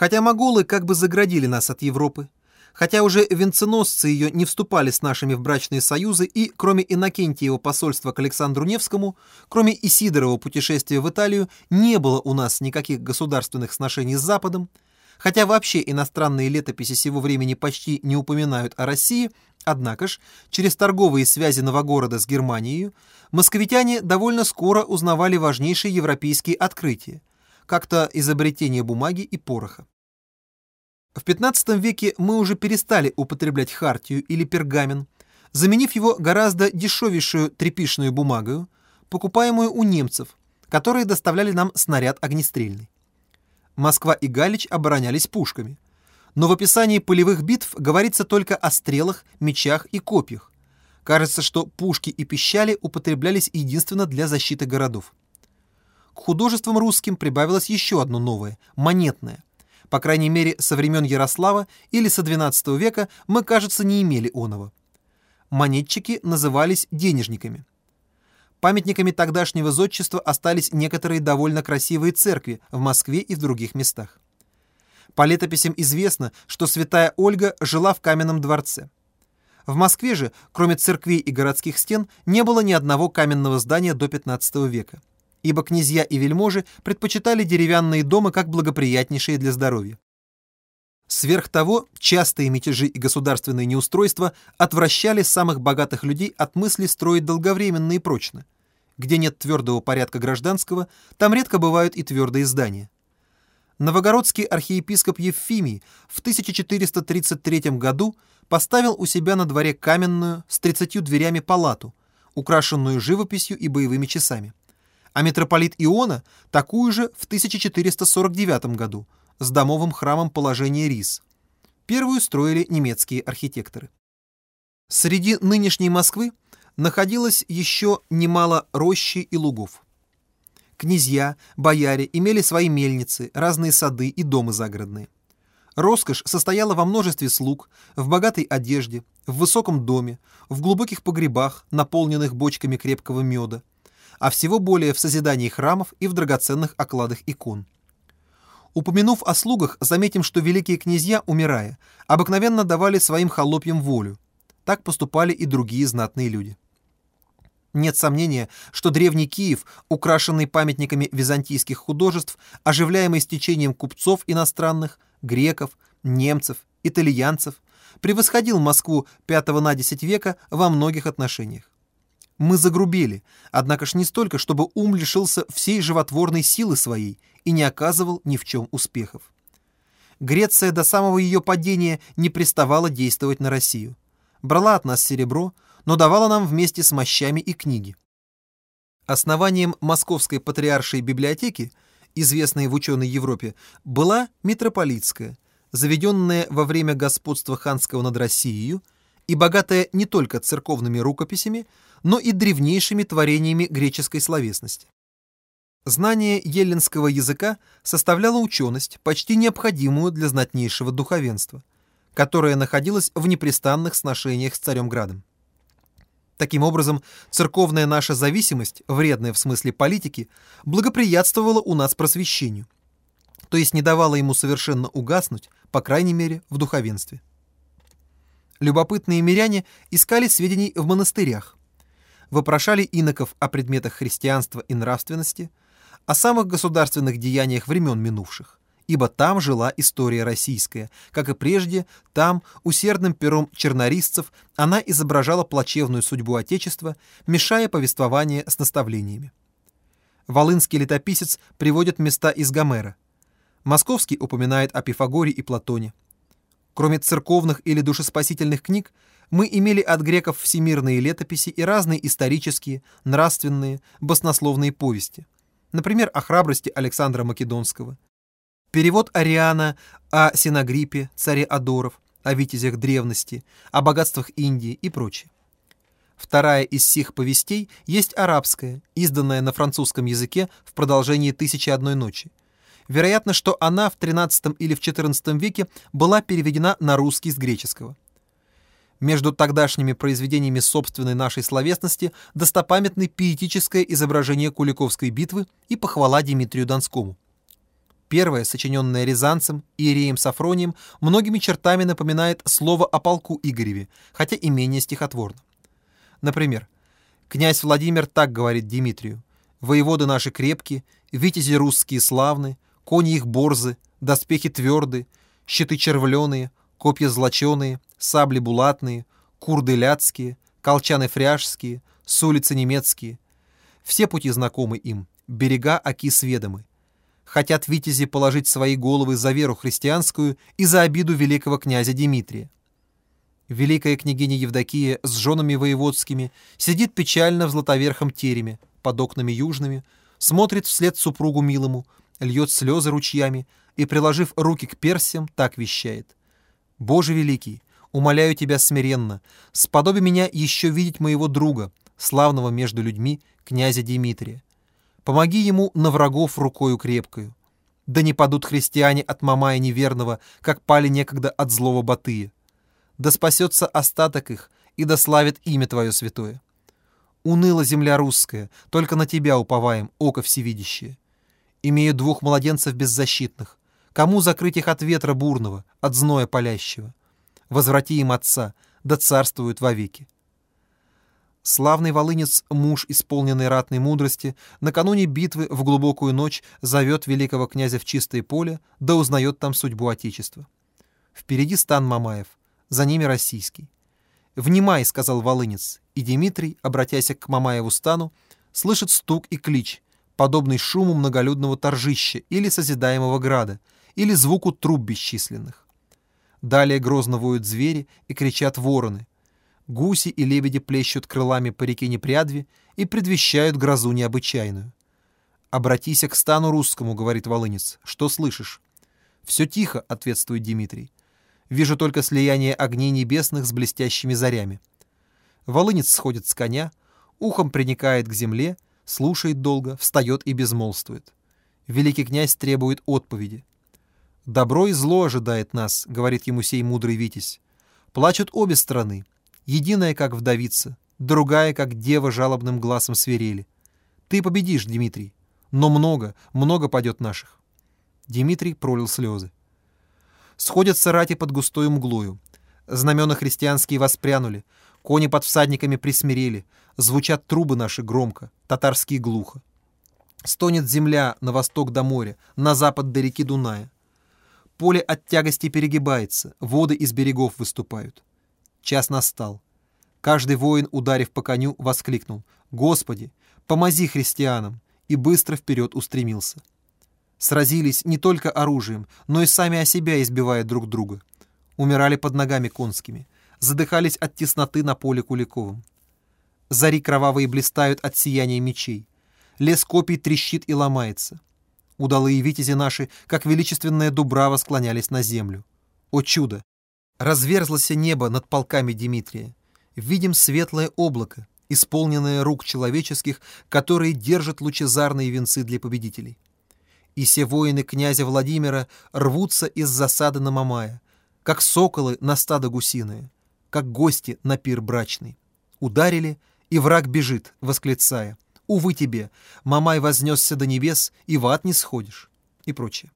Хотя моголы как бы заградили нас от Европы, хотя уже венценосцы ее не вступали с нашими в брачные союзы и, кроме Иннокентиева посольства к Александру Невскому, кроме Исидорова путешествия в Италию, не было у нас никаких государственных сношений с Западом, хотя вообще иностранные летописи сего времени почти не упоминают о России, однако ж, через торговые связи Новогорода с Германией, московитяне довольно скоро узнавали важнейшие европейские открытия, как-то изобретение бумаги и пороха. В XV веке мы уже перестали употреблять хартию или пергамен, заменив его гораздо дешевейшую тряпичную бумагою, покупаемую у немцев, которые доставляли нам снаряд огнестрельный. Москва и Галич оборонялись пушками. Но в описании полевых битв говорится только о стрелах, мечах и копьях. Кажется, что пушки и пищали употреблялись единственно для защиты городов. К художествам русским прибавилось еще одно новое – монетное. По крайней мере, со времен Ярослава или со XII века мы, кажется, не имели оного. Монетчики назывались денежниками. Памятниками тогдашнего зодчества остались некоторые довольно красивые церкви в Москве и в других местах. По летописям известно, что святая Ольга жила в каменном дворце. В Москве же, кроме церквей и городских стен, не было ни одного каменного здания до XV века ибо князья и вельможи предпочитали деревянные дома как благоприятнейшие для здоровья. Сверх того, частые мятежи и государственные неустройства отвращали самых богатых людей от мысли строить долговременно и прочно. Где нет твердого порядка гражданского, там редко бывают и твердые здания. Новогородский архиепископ Евфимий в 1433 году поставил у себя на дворе каменную с 30 дверями палату, украшенную живописью и боевыми часами а митрополит Иона такую же в 1449 году с домовым храмом положения рис. Первую строили немецкие архитекторы. Среди нынешней Москвы находилось еще немало рощи и лугов. Князья, бояре имели свои мельницы, разные сады и дома загородные. Роскошь состояла во множестве слуг, в богатой одежде, в высоком доме, в глубоких погребах, наполненных бочками крепкого меда, а всего более в созидании храмов и в драгоценных окладах икон. Упомянув о слугах, заметим, что великие князья, умирая, обыкновенно давали своим холопьям волю. Так поступали и другие знатные люди. Нет сомнения, что древний Киев, украшенный памятниками византийских художеств, оживляемый стечением купцов иностранных, греков, немцев, итальянцев, превосходил Москву V на X века во многих отношениях. Мы загрубели, однако ж не столько, чтобы ум лишился всей животворной силы своей и не оказывал ни в чем успехов. Греция до самого ее падения не приставала действовать на Россию. Брала от нас серебро, но давала нам вместе с мощами и книги. Основанием Московской патриаршей библиотеки, известной в ученой Европе, была митрополитская, заведенная во время господства ханского над Россией и богатая не только церковными рукописями, но и древнейшими творениями греческой словесности. Знание еллинского языка составляло ученость, почти необходимую для знатнейшего духовенства, которое находилось в непрестанных сношениях с царем Градом. Таким образом, церковная наша зависимость, вредная в смысле политики, благоприятствовала у нас просвещению, то есть не давала ему совершенно угаснуть, по крайней мере, в духовенстве. Любопытные миряне искали сведений в монастырях, вопрошали иноков о предметах христианства и нравственности, о самых государственных деяниях времен минувших, ибо там жила история российская, как и прежде, там, усердным пером чернорисцев, она изображала плачевную судьбу Отечества, мешая повествование с наставлениями. Волынский летописец приводит места из Гомера. Московский упоминает о Пифагоре и Платоне. Кроме церковных или душеспасительных книг, мы имели от греков всемирные летописи и разные исторические, нравственные, баснословные повести. Например, о храбрости Александра Македонского. Перевод Ариана о Синагриппе, царе Адоров, о витязях древности, о богатствах Индии и прочее. Вторая из сих повестей есть арабская, изданная на французском языке в продолжении «Тысячи одной ночи». Вероятно, что она в XIII или в XIV веке была переведена на русский с греческого. Между тогдашними произведениями собственной нашей словесности достопамятны пиетическое изображение Куликовской битвы и похвала Дмитрию Донскому. Первое, сочиненное Рязанцем и Иереем Сафронием, многими чертами напоминает слово о полку Игореве, хотя и менее стихотворно. Например, князь Владимир так говорит Дмитрию, «Воеводы наши крепкие, витязи русские славны, кони их борзы, доспехи тверды, щиты червленые, копья злоченые, сабли булатные, курды ляцкие, колчаны фряжские, с немецкие. Все пути знакомы им, берега оки сведомы хотят витязи положить свои головы за веру христианскую и за обиду великого князя Дмитрия. Великая княгиня Евдокия с женами воеводскими сидит печально в златоверхом тереме, под окнами южными, смотрит вслед супругу милому, льет слезы ручьями и, приложив руки к персям, так вещает. «Боже великий, умоляю тебя смиренно, сподоби меня еще видеть моего друга, славного между людьми, князя Дмитрия. Помоги ему на врагов рукою крепкою. Да не падут христиане от Мамая неверного, как пали некогда от злого Батыя. Да спасется остаток их, и да славит имя Твое святое. Уныла земля русская, только на Тебя уповаем, око всевидящее. Имею двух младенцев беззащитных. Кому закрыть их от ветра бурного, от зноя палящего? Возврати им отца, да царствуют вовеки. Славный волынец, муж, исполненный ратной мудрости, накануне битвы в глубокую ночь зовет великого князя в чистое поле, да узнает там судьбу Отечества. Впереди стан Мамаев, за ними российский. «Внимай», — сказал волынец, и Дмитрий, обратясь к Мамаеву стану, слышит стук и клич, подобный шуму многолюдного торжища или созидаемого града, или звуку труб бесчисленных. Далее грозно воют звери и кричат вороны, Гуси и лебеди плещут крылами по реке Непрядви и предвещают грозу необычайную. «Обратися к стану русскому», — говорит волынец. «Что слышишь?» «Все тихо», — ответствует Дмитрий. «Вижу только слияние огней небесных с блестящими зарями». Волынец сходит с коня, ухом приникает к земле, слушает долго, встает и безмолвствует. Великий князь требует отповеди. «Добро и зло ожидает нас», — говорит ему сей мудрый Витязь. «Плачут обе стороны, единая, как вдовица, другая, как дева жалобным глазом свирели. Ты победишь, Дмитрий, но много, много падет наших. Дмитрий пролил слезы. Сходятся рати под густою мглою. Знамена христианские воспрянули, кони под всадниками присмирели, звучат трубы наши громко, татарские глухо. Стонет земля на восток до моря, на запад до реки Дуная. Поле от тягости перегибается, воды из берегов выступают. Час настал. Каждый воин, ударив по коню, воскликнул «Господи, помози христианам!» и быстро вперед устремился. Сразились не только оружием, но и сами о себя избивая друг друга. Умирали под ногами конскими, задыхались от тесноты на поле Куликовым. Зари кровавые блистают от сияния мечей. Лес копий трещит и ломается. Удалые витязи наши, как величественная дубрава, склонялись на землю. О чудо! Разверзлось небо над полками Дмитрия. Видим светлое облако, исполненное рук человеческих, которые держат лучезарные венцы для победителей. И все воины князя Владимира рвутся из засады на Мамая, как соколы на стадо гусиное, как гости на пир брачный. Ударили, и враг бежит, восклицая, «Увы тебе, Мамай вознесся до небес, и в ад не сходишь» и прочее.